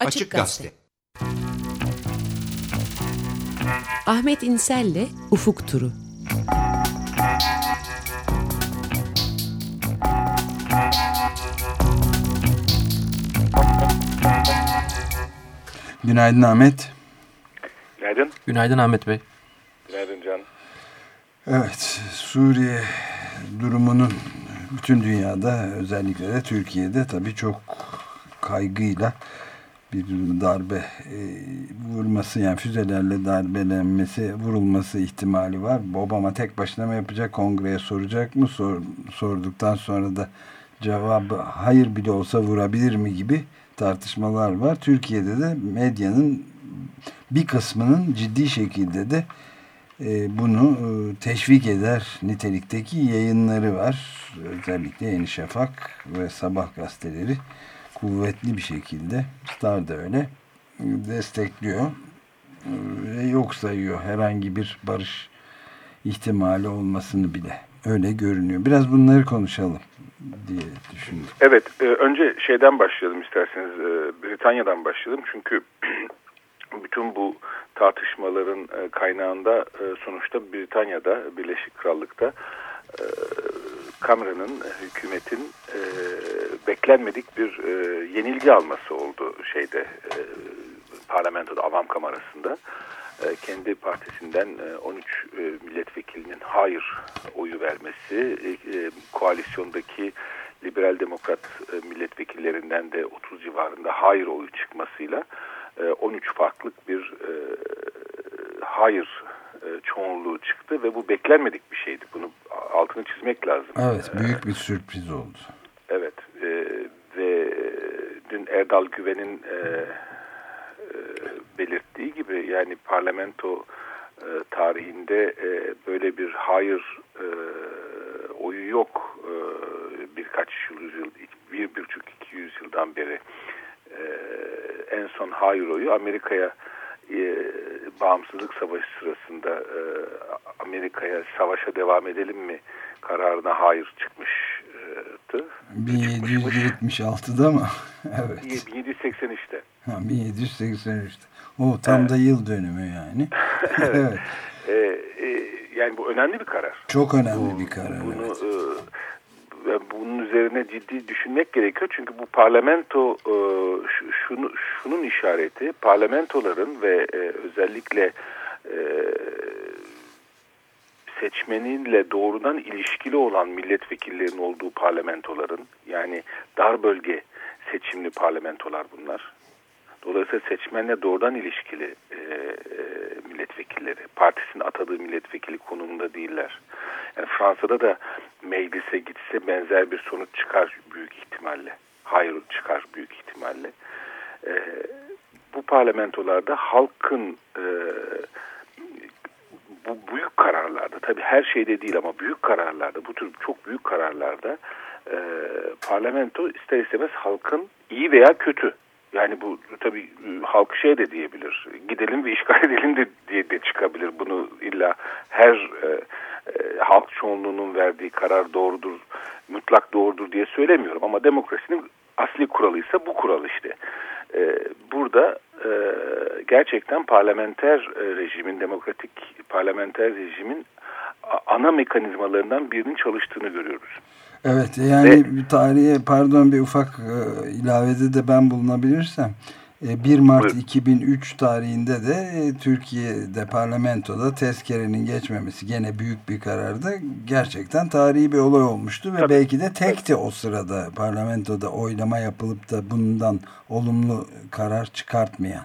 Açık Gazete. Ahmet İnsel'le Ufuk Turu. Günaydın Ahmet. Günaydın. Günaydın Ahmet Bey. Günaydın Can. Evet, Suriye durumunun bütün dünyada özellikle de Türkiye'de tabii çok kaygıyla bir darbe e, vurması yani füzelerle darbelenmesi vurulması ihtimali var. Obama tek başına mı yapacak kongreye soracak mı Sor, sorduktan sonra da cevabı hayır bile olsa vurabilir mi gibi tartışmalar var. Türkiye'de de medyanın bir kısmının ciddi şekilde de e, bunu e, teşvik eder nitelikteki yayınları var. Özellikle Yeni Şafak ve Sabah gazeteleri kuvvetli bir şekilde Star da öyle destekliyor ve yok sayıyor herhangi bir barış ihtimali olmasını bile öyle görünüyor. Biraz bunları konuşalım diye düşündüm. Evet, e, önce şeyden başlayalım isterseniz. E, Britanya'dan başlayalım. Çünkü bütün bu tartışmaların e, kaynağında sonuçta Britanya'da, Birleşik Krallık'ta e, Cameron'ın, hükümetin e, beklenmedik bir e, yenilgi alması oldu şeyde e, parlamentoda, avam kamerasında. E, kendi partisinden e, 13 e, milletvekilinin hayır oyu vermesi, e, e, koalisyondaki liberal demokrat e, milletvekillerinden de 30 civarında hayır oyu çıkmasıyla e, 13 farklı bir e, hayır e, çoğunluğu çıktı ve bu beklenmedik bir şeydi. Bunu altını çizmek lazım. Evet, büyük bir sürpriz oldu. Evet e, ve dün Erdal Güven'in e, e, belirttiği gibi yani parlamento e, tarihinde e, böyle bir hayır e, oyu yok e, birkaç yüzyıl, bir, bir buçuk iki yüzyıldan beri. E, en son hayır oyu Amerika'ya e, bağımsızlık savaşı sırasında e, Amerika'ya savaşa devam edelim mi kararına hayır çıkmıştı. 1776'da mı? evet. 1783'te. Ha, 1783'te. O tam evet. da yıl dönümü yani. evet. evet. Ee, e, yani bu önemli bir karar. Çok önemli bu, bir karar. Bunu, evet. e, bunun üzerine ciddi düşünmek gerekiyor. Çünkü bu parlamento e, şunu, şunun işareti parlamentoların ve e, özellikle e, seçmeniyle doğrudan ilişkili olan milletvekillerinin olduğu parlamentoların yani dar bölge seçimli parlamentolar bunlar. Dolayısıyla seçmenle doğrudan ilişkili e, e, milletvekilleri, partisinin atadığı milletvekili konumunda değiller. Yani Fransa'da da meclise gitse benzer bir sonuç çıkar büyük ihtimalle. Hayır çıkar büyük ihtimalle. E, bu parlamentolarda halkın e, bu büyük kararlarda, tabii her şeyde değil ama büyük kararlarda, bu tür çok büyük kararlarda e, parlamento ister istemez halkın iyi veya kötü yani bu tabii halk şey de diyebilir. Gidelim ve işgal edelim de diye de çıkabilir. Bunu illa her e, e, halk çoğunluğunun verdiği karar doğrudur, mutlak doğrudur diye söylemiyorum. Ama demokrasinin asli kuralıysa bu kural işte. E, burada e, gerçekten parlamenter e, rejimin, demokratik parlamenter rejimin ana mekanizmalarından birinin çalıştığını görüyoruz. Evet yani Ve, tarihe pardon bir ufak e, ilavede de ben bulunabilirsem e, 1 Mart buyurun. 2003 tarihinde de e, Türkiye'de parlamentoda tezkerenin geçmemesi gene büyük bir karardı. Gerçekten tarihi bir olay olmuştu ve Tabii. belki de tekti o sırada parlamentoda oylama yapılıp da bundan olumlu karar çıkartmayan.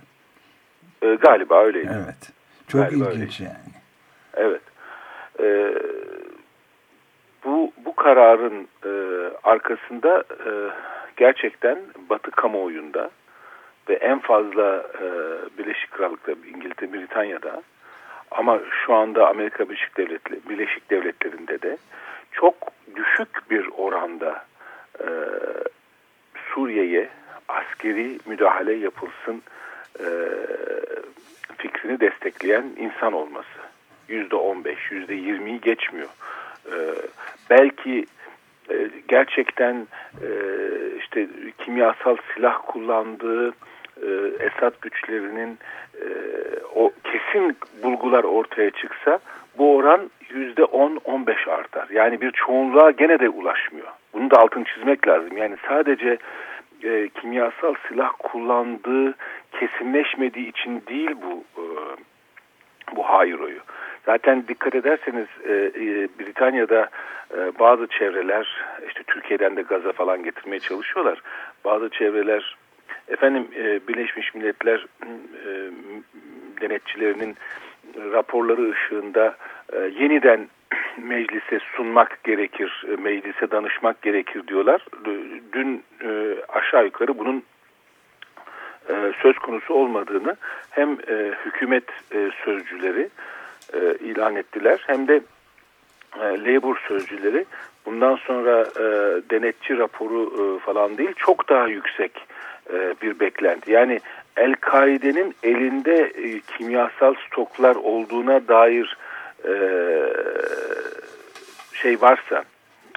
E, galiba öyleydi. Evet. Çok galiba ilginç öyleydi. yani. Evet. Ee, bu kararın e, arkasında e, gerçekten Batı kamuoyunda ve en fazla e, Birleşik Krallık'ta, İngiltere, Britanya'da ama şu anda Amerika Birleşik Devletleri, Birleşik Devletleri'nde de çok düşük bir oranda e, Suriye'ye askeri müdahale yapılsın e, fikrini destekleyen insan olması. Yüzde on beş, yüzde yirmiyi geçmiyor. E, belki e, gerçekten e, işte kimyasal silah kullandığı e, Esad güçlerinin e, o kesin bulgular ortaya çıksa bu oran yüzde 10-15 artar. Yani bir çoğunluğa gene de ulaşmıyor. Bunu da altını çizmek lazım. Yani sadece e, kimyasal silah kullandığı kesinleşmediği için değil bu e, bu hayır oyu. Zaten dikkat ederseniz e, e, Britanya'da e, bazı çevreler işte Türkiye'den de gaza falan getirmeye çalışıyorlar. Bazı çevreler efendim e, Birleşmiş Milletler e, denetçilerinin raporları ışığında e, yeniden meclise sunmak gerekir, e, meclise danışmak gerekir diyorlar. Dün e, aşağı yukarı bunun e, söz konusu olmadığını hem e, hükümet e, sözcüleri e, ilan ettiler hem de e, Labour sözcüleri bundan sonra e, denetçi raporu e, falan değil çok daha yüksek e, bir beklenti. Yani El-Kaide'nin elinde e, kimyasal stoklar olduğuna dair e, şey varsa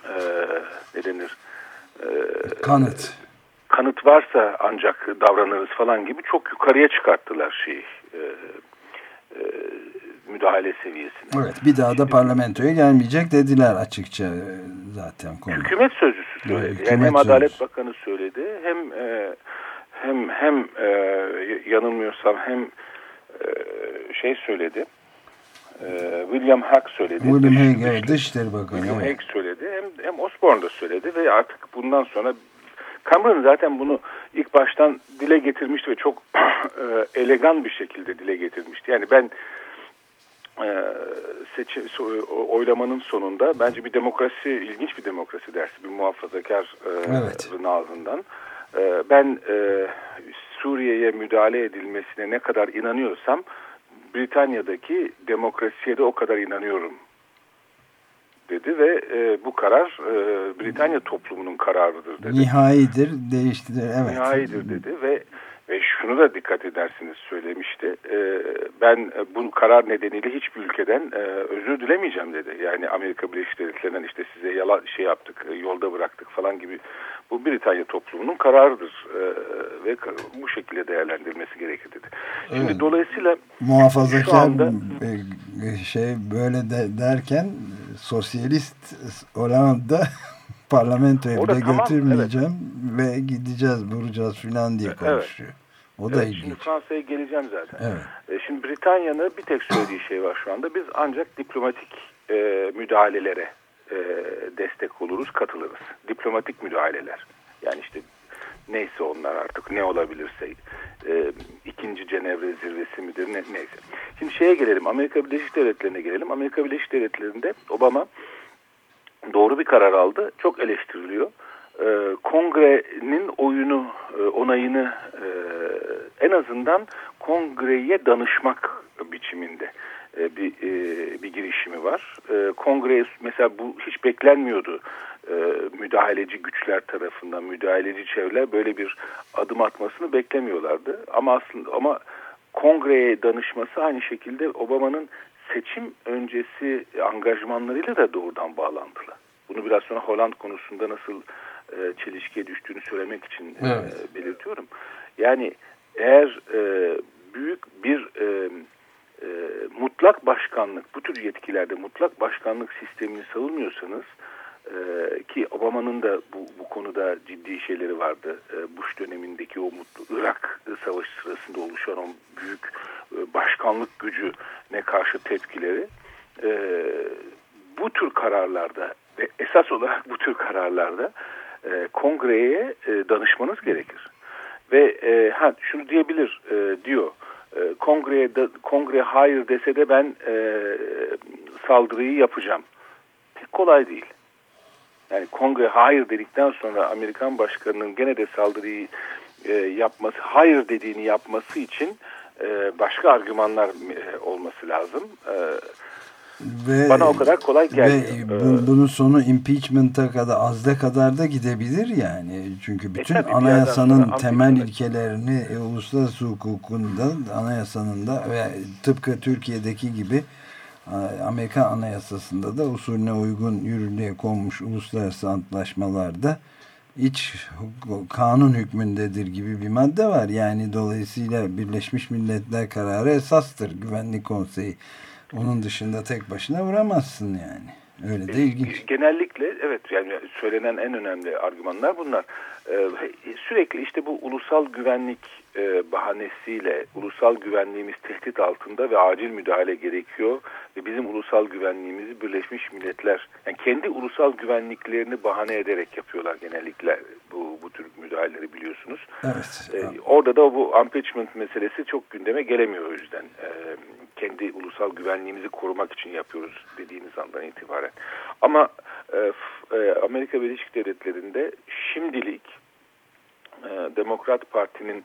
e, ne denir? E, kanıt. Kanıt varsa ancak davranırız falan gibi çok yukarıya çıkarttılar şeyi. E, e, müdahale seviyesine. Evet bir daha da parlamentoya gelmeyecek dediler açıkça zaten konu. Hükümet sözcüsü söyledi. Evet, yani hem sözcüsü. Adalet Bakanı söyledi hem e, hem hem e, yanılmıyorsam hem e, şey söyledi. William Hague söyledi. William Hague evet, Dışişleri Bakanı. William. Hague söyledi. Hem, hem Osborne da söyledi ve artık bundan sonra Cameron zaten bunu ilk baştan dile getirmişti ve çok elegan bir şekilde dile getirmişti. Yani ben seçim, oylamanın sonunda bence bir demokrasi, ilginç bir demokrasi dersi, bir muhafazakar e, evet. ağzından. E, ben e, Suriye'ye müdahale edilmesine ne kadar inanıyorsam Britanya'daki demokrasiye de o kadar inanıyorum dedi ve e, bu karar e, Britanya toplumunun kararıdır dedi. Nihayidir, değiştirir, evet. Nihayidir dedi ve ve şunu da dikkat edersiniz söylemişti. E, ben e, bu karar nedeniyle hiçbir ülkeden e, özür dilemeyeceğim dedi. Yani Amerika Birleşik Devletleri'nden işte size yalan şey yaptık, e, yolda bıraktık falan gibi. Bu Britanya toplumunun kararıdır e, ve bu şekilde değerlendirilmesi gerekir dedi. Şimdi evet. dolayısıyla muhafazakar anda, e, şey böyle de derken sosyalist Hollanda parlamentoya bile götürmeyeceğim evet. ve gideceğiz, vuracağız filan diye konuşuyor. Evet. O da evet, ilginç. Şimdi Fransa'ya geleceğim zaten. Evet. E, şimdi Britanya'nın bir tek söylediği şey var şu anda. Biz ancak diplomatik e, müdahalelere e, destek oluruz, katılırız. Diplomatik müdahaleler. Yani işte neyse onlar artık ne olabilirse e, ikinci Cenevre zirvesi midir ne, neyse. Şimdi şeye gelelim Amerika Birleşik Devletleri'ne gelelim. Amerika Birleşik Devletleri'nde Obama doğru bir karar aldı. Çok eleştiriliyor. E, kongrenin oyunu, e, onayını e, en azından kongreye danışmak biçiminde e, bir, e, bir girişimi var. E, kongreye mesela bu hiç beklenmiyordu. E, müdahaleci güçler tarafından, müdahaleci çevreler böyle bir adım atmasını beklemiyorlardı. Ama aslında ama kongreye danışması aynı şekilde Obama'nın seçim öncesi angajmanlarıyla da doğrudan bağlantılı. Bunu biraz sonra Holland konusunda nasıl e, çelişkiye düştüğünü söylemek için e, evet. e, belirtiyorum. Yani eğer e, büyük bir e, e, mutlak başkanlık, bu tür yetkilerde mutlak başkanlık sistemini savunmuyorsanız e, ki Obama'nın da bu, bu konuda ciddi şeyleri vardı. E, Bush dönemindeki o mutlu Irak savaşı sırasında oluşan o büyük e, başkanlık gücü ne karşı tepkileri e, bu tür kararlarda ve esas olarak bu tür kararlarda e, kongreye e, danışmanız gerekir. Ve e, ha şunu diyebilir e, diyor. E, kongreye de, kongre hayır dese de ben e, saldırıyı yapacağım. Pek kolay değil. Yani kongre hayır dedikten sonra Amerikan başkanının gene de saldırıyı e, yapması, hayır dediğini yapması için e, başka argümanlar e, olması lazım. E, ve, Bana o kadar kolay gelmiyor. Ve bu, bunun sonu impeachment'a kadar azda kadar da gidebilir yani. Çünkü bütün e, anayasanın temel ilkelerini e, uluslararası hukukunda, anayasanın da ve tıpkı Türkiye'deki gibi Amerikan anayasasında da usulüne uygun yürürlüğe konmuş uluslararası antlaşmalarda iç kanun hükmündedir gibi bir madde var. Yani dolayısıyla Birleşmiş Milletler kararı esastır Güvenlik Konseyi. Onun dışında tek başına vuramazsın yani. Öyle de ilginç. Genellikle evet yani söylenen en önemli argümanlar bunlar. Ee, sürekli işte bu ulusal güvenlik e, bahanesiyle ulusal güvenliğimiz tehdit altında ve acil müdahale gerekiyor ve bizim ulusal güvenliğimizi Birleşmiş Milletler yani kendi ulusal güvenliklerini bahane ederek yapıyorlar genellikle bu, bu tür müdahaleleri biliyorsunuz. Evet. Ee, orada da bu impeachment meselesi çok gündeme gelemiyor o yüzden. Ee, kendi ulusal güvenliğimizi korumak için yapıyoruz dediğiniz andan itibaren. Ama e, e, Amerika Birleşik Devletleri'nde şimdilik e, Demokrat Parti'nin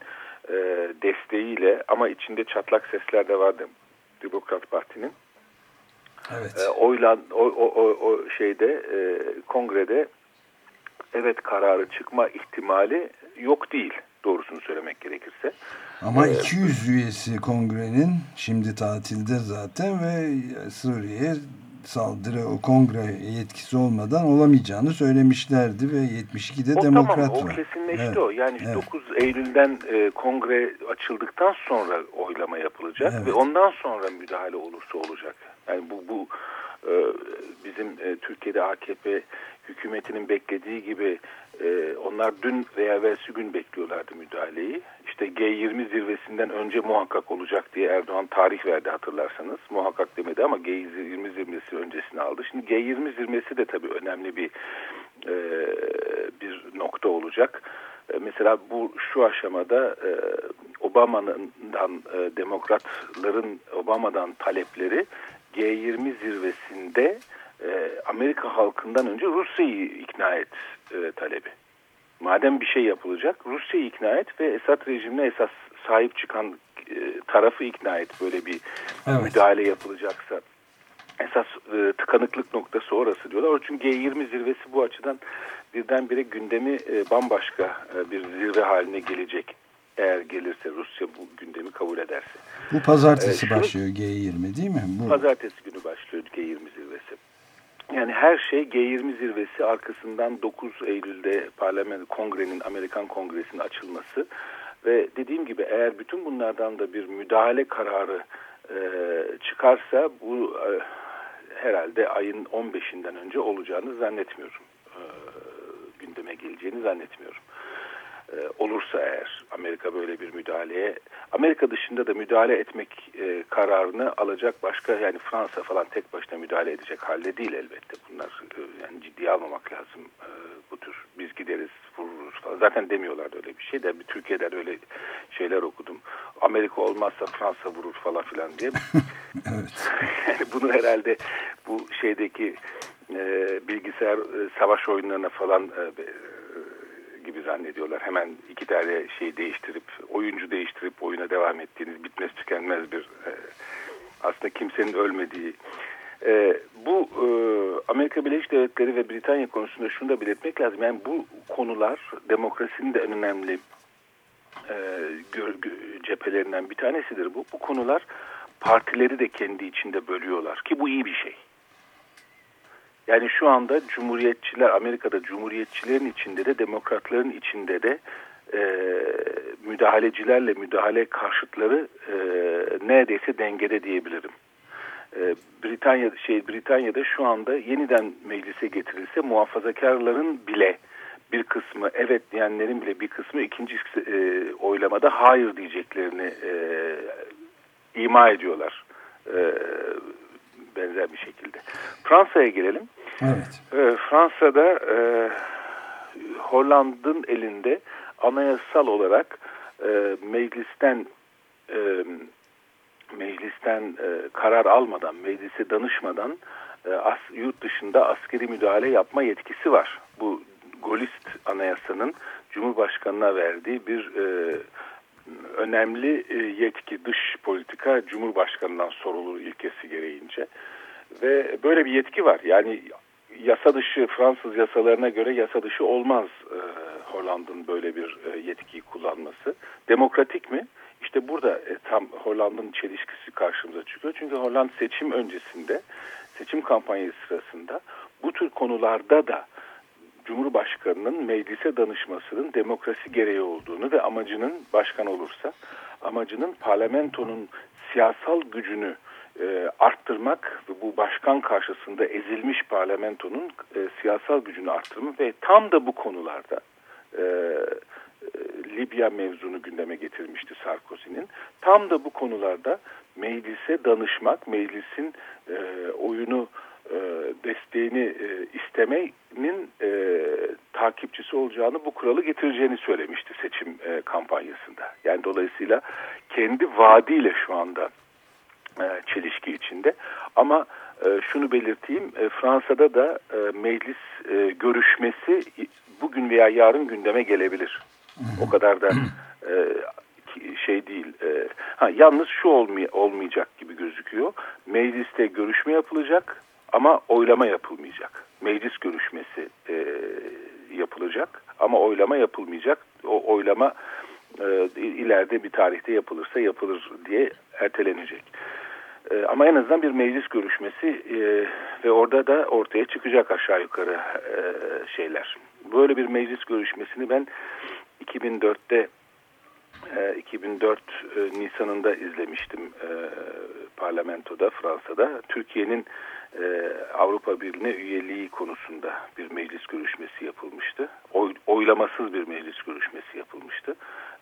e, desteğiyle ama içinde çatlak sesler de vardı Demokrat Parti'nin. Evet. E, oylan o, o, o, şeyde e, kongrede evet kararı çıkma ihtimali yok değil doğrusunu söylemek gerekirse. Ama ee, 200 üyesi kongrenin şimdi tatilde zaten ve Suriye'ye saldırı o kongre yetkisi olmadan olamayacağını söylemişlerdi ve 72'de o demokrat tamam, var. O kesinleşti evet. o. Yani evet. 9 Eylül'den e, kongre açıldıktan sonra oylama yapılacak evet. ve ondan sonra müdahale olursa olacak. Yani bu bu e, bizim e, Türkiye'de AKP hükümetinin beklediği gibi e, onlar dün veya evvelsi gün bekliyorlardı müdahaleyi. İşte G20 zirvesinden önce muhakkak olacak diye Erdoğan tarih verdi hatırlarsanız. Muhakkak demedi ama G20 zirvesi öncesini aldı. Şimdi G20 zirvesi de tabii önemli bir e, bir nokta olacak. E, mesela bu şu aşamada e, Obama'dan e, demokratların Obama'dan talepleri G20 zirvesinde e, Amerika halkından önce Rusya'yı ikna et e, talebi. Madem bir şey yapılacak Rusya'yı ikna et ve Esad rejimine esas sahip çıkan e, tarafı ikna et böyle bir evet. müdahale yapılacaksa. Esas e, tıkanıklık noktası orası diyorlar. Çünkü G20 zirvesi bu açıdan birdenbire gündemi e, bambaşka e, bir zirve haline gelecek. Eğer gelirse Rusya bu gündemi kabul ederse. Bu pazartesi ee, şunu, başlıyor G20 değil mi? Bu... Pazartesi günü başlıyor G20 zirvesi. Yani her şey G20 zirvesi arkasından 9 Eylül'de parlamento kongrenin Amerikan kongresinin açılması ve dediğim gibi eğer bütün bunlardan da bir müdahale kararı e, çıkarsa bu e, herhalde ayın 15'inden önce olacağını zannetmiyorum. E, gündeme geleceğini zannetmiyorum. E, olursa eğer Amerika böyle bir müdahaleye Amerika dışında da müdahale etmek e, kararını alacak başka yani Fransa falan tek başına müdahale edecek halde değil elbette. Bunlar e, yani ciddiye almamak lazım e, bu tür biz gideriz vururuz falan. Zaten demiyorlar öyle bir şey de bir Türkiye'de öyle şeyler okudum. Amerika olmazsa Fransa vurur falan filan diye. evet. yani bunu herhalde bu şeydeki e, bilgisayar e, savaş oyunlarına falan e, gibi zannediyorlar. Hemen iki tane şey değiştirip, oyuncu değiştirip oyuna devam ettiğiniz bitmez tükenmez bir e, aslında kimsenin ölmediği. E, bu e, Amerika Birleşik Devletleri ve Britanya konusunda şunu da belirtmek lazım. Yani bu konular demokrasinin de en önemli e, gö, gö, cephelerinden bir tanesidir. Bu, bu konular partileri de kendi içinde bölüyorlar ki bu iyi bir şey. Yani şu anda cumhuriyetçiler Amerika'da cumhuriyetçilerin içinde de demokratların içinde de e, müdahalecilerle müdahale karşıtları e, neredeyse dengede diyebilirim. E, Britanya şey Britanya'da şu anda yeniden meclise getirilse muhafazakarların bile bir kısmı evet diyenlerin bile bir kısmı ikinci e, oylamada hayır diyeceklerini e, ima ediyorlar. E, benzer bir şekilde. Fransa'ya gelelim. Evet. E, Fransa'da e, Hollanda'nın elinde anayasal olarak e, meclisten e, meclisten e, karar almadan, meclise danışmadan e, as, yurt dışında askeri müdahale yapma yetkisi var. Bu Golist anayasanın Cumhurbaşkanı'na verdiği bir e, önemli e, yetki dış politika Cumhurbaşkanı'ndan sorulur ilkesi gereğince. Ve böyle bir yetki var. Yani yasa dışı Fransız yasalarına göre yasa dışı olmaz e, Hollanda'nın böyle bir e, yetkiyi kullanması. Demokratik mi? İşte burada e, tam Hollanda'nın çelişkisi karşımıza çıkıyor. Çünkü Hollanda seçim öncesinde, seçim kampanyası sırasında bu tür konularda da Cumhurbaşkanı'nın meclise danışmasının demokrasi gereği olduğunu ve amacının başkan olursa amacının parlamentonun siyasal gücünü e, arttırmak ve bu başkan karşısında ezilmiş parlamentonun e, siyasal gücünü arttırmak ve tam da bu konularda e, Libya mevzunu gündeme getirmişti Sarkozy'nin. Tam da bu konularda meclise danışmak, meclisin e, oyunu e, desteğini e, istemenin e, takipçisi olacağını, bu kuralı getireceğini söylemişti seçim e, kampanyasında. Yani dolayısıyla kendi vaadiyle şu anda e, çelişki içinde. Ama e, şunu belirteyim, e, Fransa'da da meclis görüşmesi bugün veya yarın gündeme gelebilir. O kadar da şey değil. Ha, yalnız şu olmay olmayacak gibi gözüküyor. Mecliste görüşme yapılacak ama oylama yapılmayacak. Meclis görüşmesi e, yapılacak ama oylama yapılmayacak. O oylama e, ileride bir tarihte yapılırsa yapılır diye ertelenecek. E, ama en azından bir meclis görüşmesi e, ve orada da ortaya çıkacak aşağı yukarı e, şeyler. Böyle bir meclis görüşmesini ben 2004'te e, 2004 e, Nisan'ında izlemiştim e, parlamentoda Fransa'da. Türkiye'nin e, Avrupa Birliği'ne üyeliği konusunda bir meclis görüşmesi yapılmıştı. Oy, oylamasız bir meclis görüşmesi yapılmıştı.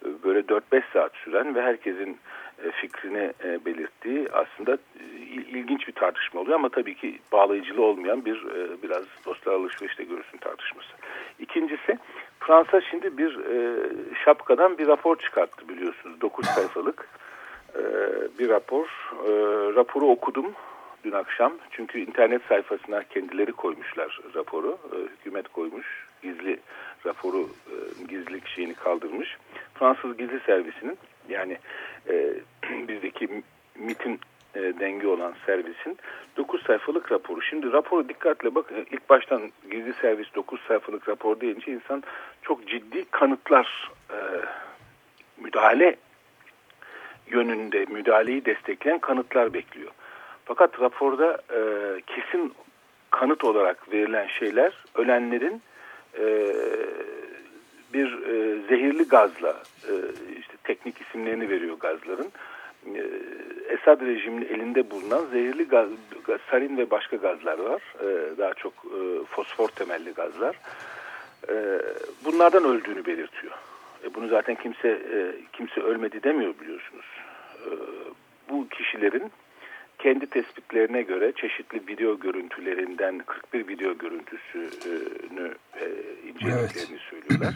E, böyle 4-5 saat süren ve herkesin e, fikrini e, belirttiği aslında e, ilginç bir tartışma oluyor ama tabii ki bağlayıcılı olmayan bir e, biraz dostlar alışverişte görürsün tartışması. İkincisi Fransa şimdi bir e, şapkadan bir rapor çıkarttı biliyorsunuz. 9 sayfalık e, bir rapor. E, raporu okudum dün akşam. Çünkü internet sayfasına kendileri koymuşlar raporu. E, hükümet koymuş. Gizli raporu e, gizlilik şeyini kaldırmış. Fransız gizli servisinin yani e, bizdeki MIT'in e, denge olan servisin 9 sayfalık raporu. Şimdi raporu dikkatle bak e, ilk baştan gizli servis 9 sayfalık rapor deyince insan çok ciddi kanıtlar e, müdahale yönünde müdahaleyi destekleyen kanıtlar bekliyor. Fakat raporda e, kesin kanıt olarak verilen şeyler ölenlerin e, bir e, zehirli gazla e, işte teknik isimlerini veriyor gazların e, Esad rejiminin elinde bulunan zehirli gaz, sarin ve başka gazlar var. E, daha çok e, fosfor temelli gazlar. E, bunlardan öldüğünü belirtiyor. E, bunu zaten kimse e, kimse ölmedi demiyor biliyorsunuz. E, bu kişilerin kendi tespitlerine göre çeşitli video görüntülerinden 41 video görüntüsünü e, incelediklerini evet. söylüyorlar.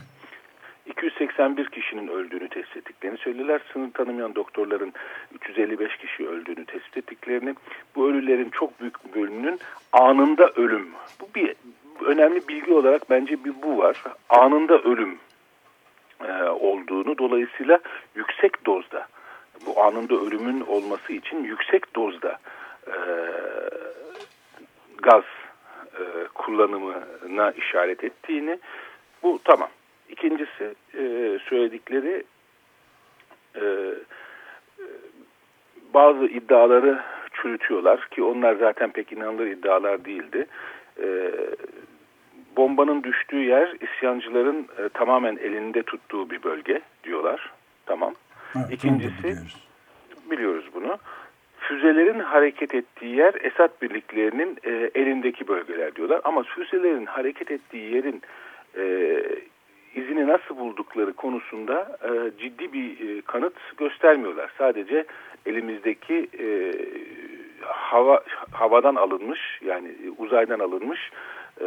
281 kişinin öldüğünü tespit ettiklerini söylediler. Sınır tanımayan doktorların 355 kişi öldüğünü tespit ettiklerini, bu ölülerin çok büyük bölümünün anında ölüm. Bu bir önemli bilgi olarak bence bir bu var. Anında ölüm e, olduğunu dolayısıyla yüksek dozda bu anında ölümün olması için yüksek dozda e, gaz e, kullanımına işaret ettiğini bu tamam. İkincisi e, söyledikleri e, bazı iddiaları çürütüyorlar ki onlar zaten pek inanılır iddialar değildi. E, bombanın düştüğü yer isyancıların e, tamamen elinde tuttuğu bir bölge diyorlar. Tamam. Evet, İkincisi biliyoruz. biliyoruz bunu. Füzelerin hareket ettiği yer Esad birliklerinin e, elindeki bölgeler diyorlar. Ama füzelerin hareket ettiği yerin e, izini nasıl buldukları konusunda e, ciddi bir e, kanıt göstermiyorlar. Sadece elimizdeki e, hava havadan alınmış yani uzaydan alınmış e,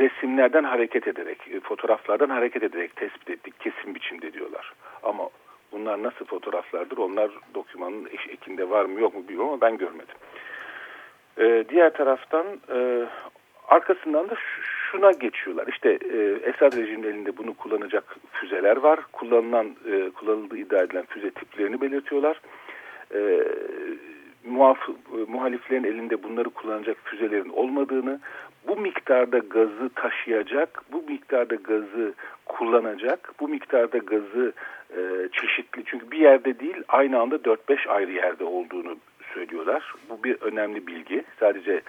resimlerden hareket ederek, e, fotoğraflardan hareket ederek tespit ettik kesin biçimde diyorlar. Ama bunlar nasıl fotoğraflardır? Onlar dokümanın ekinde var mı yok mu bilmiyorum ama ben görmedim. E, diğer taraftan e, arkasından da şuna geçiyorlar. İşte e, Esad rejiminin elinde bunu kullanacak füzeler var. Kullanılan, e, kullanıldığı iddia edilen füze tiplerini belirtiyorlar. E, muhaf, muhaliflerin elinde bunları kullanacak füzelerin olmadığını, bu miktarda gazı taşıyacak, bu miktarda gazı kullanacak, bu miktarda gazı e, çeşitli çünkü bir yerde değil aynı anda 4-5 ayrı yerde olduğunu söylüyorlar. Bu bir önemli bilgi. Sadece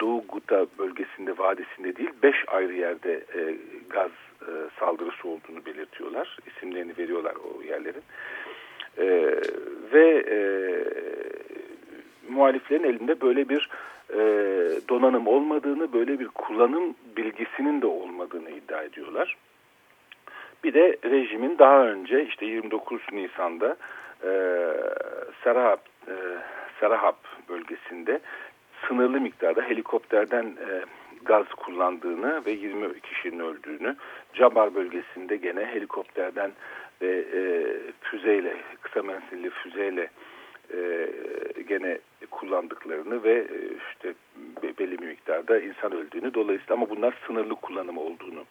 Doğu Guta bölgesinde vadisinde değil beş ayrı yerde gaz saldırısı olduğunu belirtiyorlar. İsimlerini veriyorlar o yerlerin. Ve muhaliflerin elinde böyle bir donanım olmadığını, böyle bir kullanım bilgisinin de olmadığını iddia ediyorlar. Bir de rejimin daha önce işte 29 Nisan'da e, Sarahap, e, Sarahap bölgesinde sınırlı miktarda helikopterden e, gaz kullandığını ve 20 kişinin öldüğünü, Cabar bölgesinde gene helikopterden ve e, füzeyle, kısa menzilli füzeyle e, gene kullandıklarını ve e, işte belli bir miktarda insan öldüğünü dolayısıyla ama bunlar sınırlı kullanım olduğunu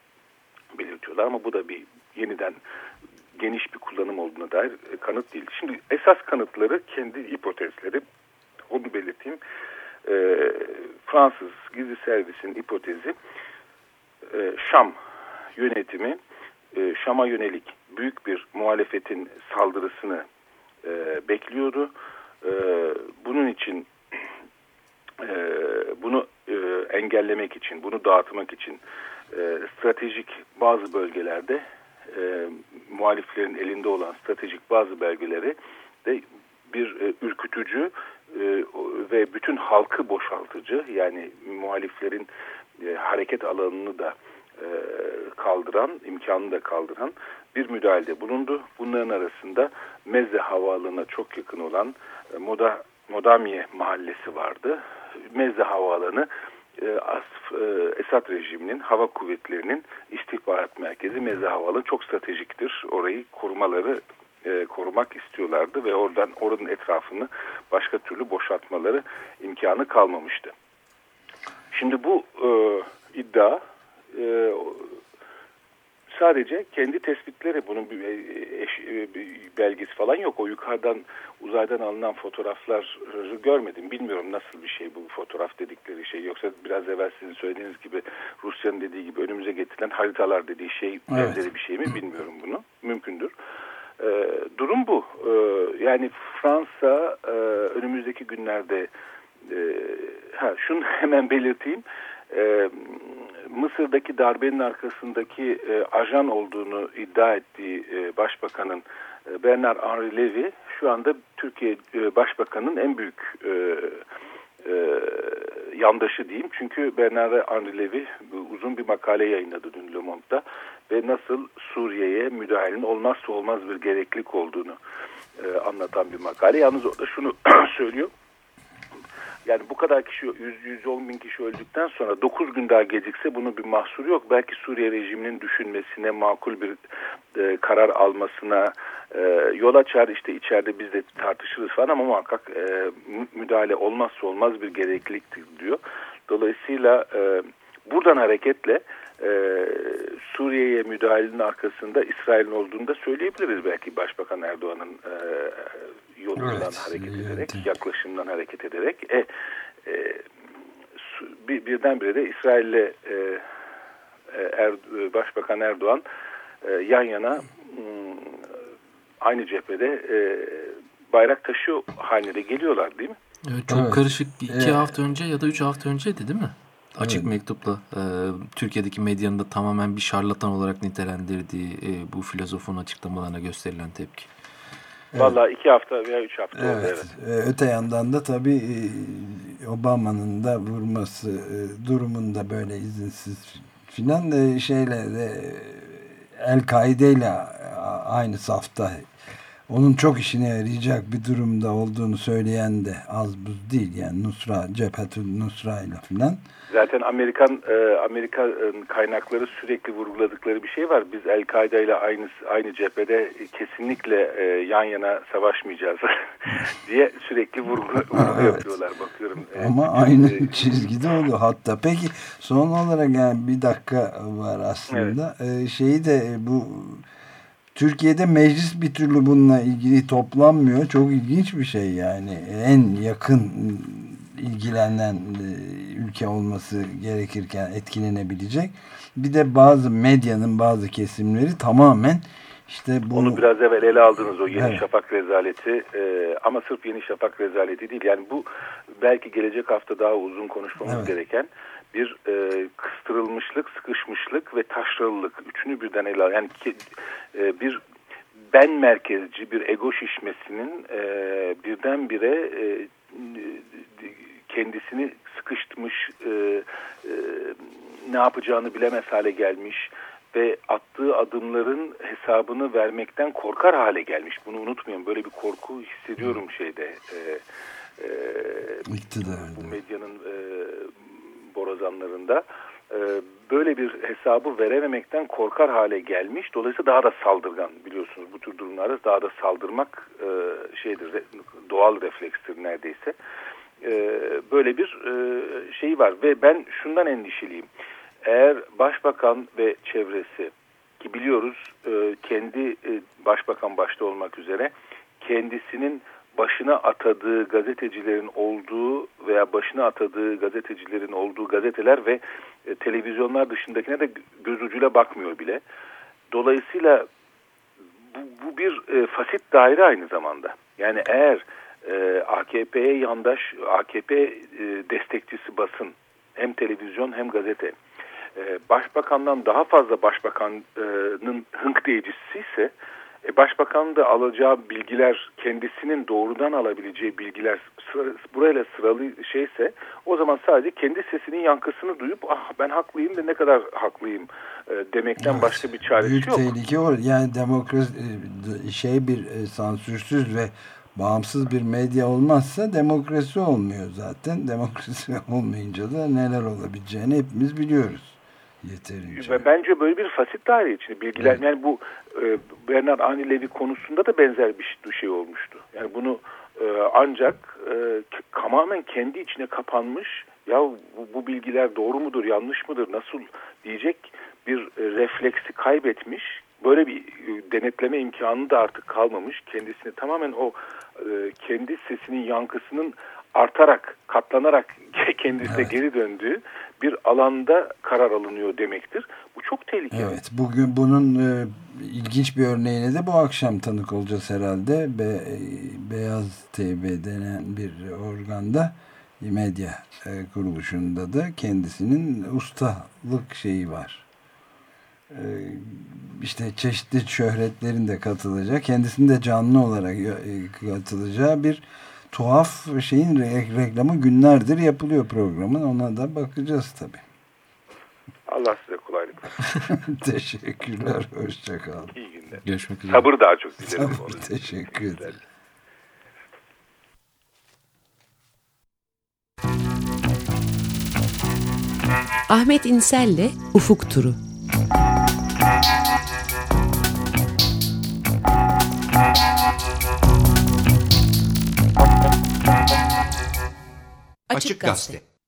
belirtiyorlar ama bu da bir yeniden geniş bir kullanım olduğuna dair e, kanıt değil. Şimdi esas kanıtları kendi hipotezleri. Onu belirteyim. E, Fransız gizli servisin hipotezi e, Şam yönetimi e, Şam'a yönelik büyük bir muhalefetin saldırısını e, bekliyordu. E, bunun için e, bunu e, engellemek için, bunu dağıtmak için e, stratejik bazı bölgelerde e, muhaliflerin elinde olan stratejik bazı belgeleri de bir e, ürkütücü e, ve bütün halkı boşaltıcı yani muhaliflerin e, hareket alanını da e, kaldıran, imkanını da kaldıran bir müdahalede bulundu. Bunların arasında Mezze Havaalanı'na çok yakın olan Moda, Modamiye mahallesi vardı. Mezze Havaalanı e, Esad rejiminin hava kuvvetlerinin istihbarat merkezi Meze Havalı çok stratejiktir. Orayı korumaları e, korumak istiyorlardı ve oradan oranın etrafını başka türlü boşaltmaları imkanı kalmamıştı. Şimdi bu e, iddia e, sadece kendi tespitleri bunun bir, eş, bir belgesi falan yok. O yukarıdan uzaydan alınan fotoğrafları görmedim. Bilmiyorum nasıl bir şey bu fotoğraf dedikleri şey. Yoksa biraz evvel sizin söylediğiniz gibi Rusya'nın dediği gibi önümüze getirilen haritalar dediği şey evet. benzeri bir şey mi bilmiyorum bunu. Mümkündür. Ee, durum bu. Ee, yani Fransa e, önümüzdeki günlerde e, ha, şunu hemen belirteyim. E, Mısır'daki darbenin arkasındaki e, ajan olduğunu iddia ettiği e, başbakanın e, Bernard Henri Levy şu anda Türkiye e, Başbakanı'nın en büyük e, e, yandaşı diyeyim. Çünkü Bernard Henri Levy uzun bir makale yayınladı dün Le Monde'da ve nasıl Suriye'ye müdahalenin olmazsa olmaz bir gereklilik olduğunu e, anlatan bir makale. Yalnız orada şunu söylüyor. Yani bu kadar kişi 100-110 bin kişi öldükten sonra 9 gün daha gecikse bunun bir mahsuru yok. Belki Suriye rejiminin düşünmesine, makul bir e, karar almasına e, yol açar. İşte içeride biz de tartışırız falan ama muhakkak e, müdahale olmazsa olmaz bir gerekliliktir diyor. Dolayısıyla e, buradan hareketle e, Suriye'ye müdahalenin arkasında İsrail'in olduğunu da söyleyebiliriz belki Başbakan Erdoğan'ın e, yolundan evet, hareket ederek, evet. yaklaşımdan hareket ederek. E, e, bir, birdenbire de İsrail'le e, e er, Başbakan Erdoğan e, yan yana hmm, aynı cephede e, bayrak taşıyor haline de geliyorlar değil mi? Evet, çok evet. karışık. iki evet. hafta önce ya da üç hafta önceydi değil mi? Açık evet. mektupla e, Türkiye'deki medyanın da tamamen bir şarlatan olarak nitelendirdiği e, bu filozofun açıklamalarına gösterilen tepki. Valla iki hafta veya üç hafta evet. oldu. Evet. E, öte yandan da tabii e, Obama'nın da vurması e, durumunda böyle izinsiz filan şeyle de El-Kaide ile aynı safta onun çok işine yarayacak bir durumda olduğunu söyleyen de az buz değil. Yani Nusra, Cephetül Nusra ile filan. Zaten Amerikan e, Amerika kaynakları sürekli vurguladıkları bir şey var. Biz El-Kaide ile aynı aynı cephede kesinlikle e, yan yana savaşmayacağız diye sürekli vurgu, vurgu evet. yapıyorlar bakıyorum. E, Ama evet, aynı e, çizgide oldu hatta. Peki son olarak yani bir dakika var aslında. Evet. E, şeyi de bu Türkiye'de meclis bir türlü bununla ilgili toplanmıyor. Çok ilginç bir şey yani. En yakın ilgilenen e, ülke olması gerekirken etkilenebilecek. Bir de bazı medyanın bazı kesimleri tamamen İşte bu... Onu biraz evvel ele aldınız o Yeni evet. Şafak rezaleti e, ama sırf Yeni Şafak rezaleti değil. Yani bu belki gelecek hafta daha uzun konuşmamız evet. gereken bir e, kıstırılmışlık, sıkışmışlık ve taşralılık. Üçünü birden ele al. Yani ki, e, bir ben merkezci bir ego şişmesinin e, birdenbire e, kendisini sıkıştırmış, e, e, ne yapacağını bilemez hale gelmiş ve attığı adımların hesabını vermekten korkar hale gelmiş. Bunu unutmayın. Böyle bir korku hissediyorum şeyde. E, e, bu medyanın e, borazanlarında. E, böyle bir hesabı verememekten korkar hale gelmiş. Dolayısıyla daha da saldırgan biliyorsunuz bu tür durumlarda daha da saldırmak e, şeydir doğal reflekstir neredeyse. E, böyle bir şey var ve ben şundan endişeliyim. Eğer başbakan ve çevresi ki biliyoruz kendi başbakan başta olmak üzere kendisinin başına atadığı gazetecilerin olduğu veya başına atadığı gazetecilerin olduğu gazeteler ve e, televizyonlar dışındakine de göz ucuyla bakmıyor bile. Dolayısıyla bu, bu bir e, fasit daire aynı zamanda. Yani eğer e, AKP'ye yandaş, AKP e, destekçisi basın hem televizyon hem gazete e, başbakandan daha fazla başbakanın hınk ise e, başbakanın da alacağı bilgiler kendisinin doğrudan alabileceği bilgiler sıra, burayla sıralı şeyse o zaman sadece kendi sesinin yankısını duyup ah ben haklıyım ve ne kadar haklıyım e, demekten evet, başka bir çaresi büyük yok. Büyük tehlike var. Yani demokrasi e, şey bir e, sansürsüz ve bağımsız bir medya olmazsa demokrasi olmuyor zaten. Demokrasi olmayınca da neler olabileceğini hepimiz biliyoruz. Yeterince. Ve bence böyle bir fasit daire içinde bilgiler evet. yani bu e, Bernard Ani Levi konusunda da benzer bir şey, olmuştu. Yani bunu e, ancak e, tamamen kendi içine kapanmış ya bu, bu bilgiler doğru mudur yanlış mıdır nasıl diyecek bir e, refleksi kaybetmiş böyle bir e, denetleme imkanı da artık kalmamış kendisini tamamen o e, kendi sesinin yankısının artarak, katlanarak kendisine evet. geri döndüğü bir alanda karar alınıyor demektir. Bu çok tehlikeli. Evet, bugün bunun e, ilginç bir örneğine de bu akşam tanık olacağız herhalde. Be, e, Beyaz TV denen bir organda medya e, kuruluşunda da kendisinin ustalık şeyi var. E, işte çeşitli şöhretlerin de katılacak, kendisinin de canlı olarak e, katılacağı bir tuhaf şeyin reklamı günlerdir yapılıyor programın. Ona da bakacağız tabi. Allah size kolaylık Teşekkürler. Hoşçakalın. İyi günler. Görüşmek üzere. Sabır daha çok dilerim. Sabır, teşekkür ederim. Ahmet İnsel'le Ufuk Turu. Açık Gazete